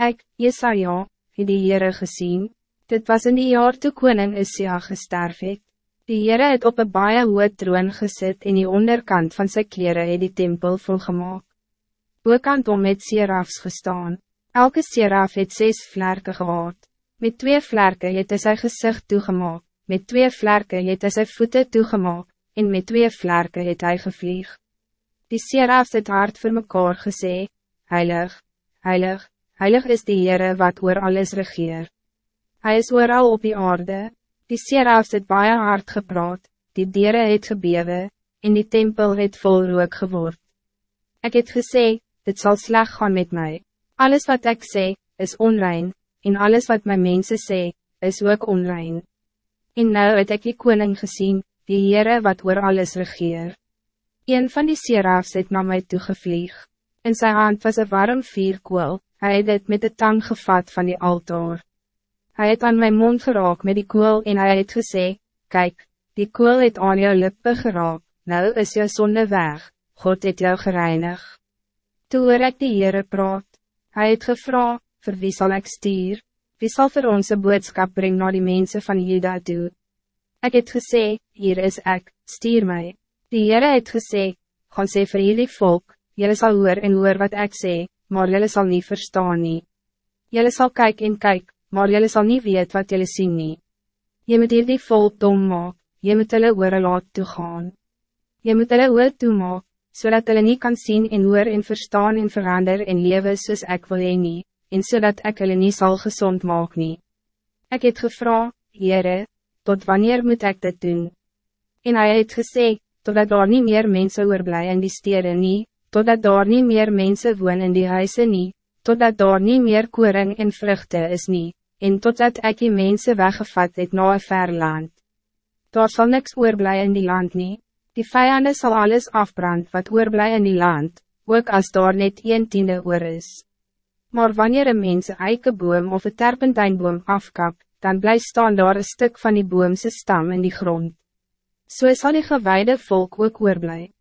Ik, Jesaja, het die Heere gezien. Dit was in die jaar toe koning Isia gesterf het. Die Heere het op een baie hoë troon gezet en die onderkant van zijn kleren het die tempel volgemaak. Bokant om met serafs gestaan. Elke seraf het zes vlerken gehad. Met twee vlerken het hy sy gezicht toegemaak, met twee vlerken het hy sy voete toegemaak, en met twee vlerken het hy gevlieg. Die serafs het hard voor mekaar gesê, Heilig, heilig, heilig is die Heere wat oor alles regeer. Hij is ooral op die aarde, die serafs het baie hard gepraat, die dieren het gebewe, en die tempel het vol rook geword. Ik het gesê, dit zal sleg gaan met mij. Alles wat ik zeg, is onrein, en alles wat mijn mensen sê, is ook onrein. En nou het ek die koning gezien, die Heere wat oor alles regeer. Een van die serafs het na my toegevlieg. In zijn hand was een warm vierkoel, hij het dit met de tang gevat van die altaar. Hij het aan mijn mond geraak met die koel en hij het gesê, Kijk, die koel het aan jou lippe geraak, nou is jou zonde weg, God het jou gereinig. Toe hoor ek die Heere praat, Hij het gevra, vir wie sal ek stuur, wie zal voor onze boodschap brengen naar die mensen van Juda toe? Ik het gesê, hier is ik, stuur mij. Die Heere het gesê, gaan sê vir jullie volk, jullie zal hoor en hoor wat ik sê, maar jullie zal niet verstaan nie. Jullie zal kijken en kyk, maar jullie zal niet weet wat jullie zien nie. Je moet hier die volk dom maak, je moet hulle oor laat toegaan. Je moet hulle oor toemaak, zodat hulle niet kan zien en hoor en verstaan en verander en leven soos ek wil heen nie, en zodat ek hulle nie sal gezond maak nie. Ek het gevra, Heere, tot wanneer moet ik dit doen? En hij het gesê, totdat daar niet meer mensen oorblij in die steden nie, totdat daar niet meer mensen woon in die huizen nie, totdat daar niet meer koring en vruchten is nie, en totdat ek die mensen weggevat het na een ver land. Daar zal niks oorblij in die land nie, die vijanden zal alles afbrand wat oorblij in die land, ook als daar net een tiende oor is. Maar wanneer een mens een eikeboom of een terpentijnboom afkap, dan blijft staan daar een stuk van die boomse stam in die grond. Zo so zal die gewijde volk ook oorblij.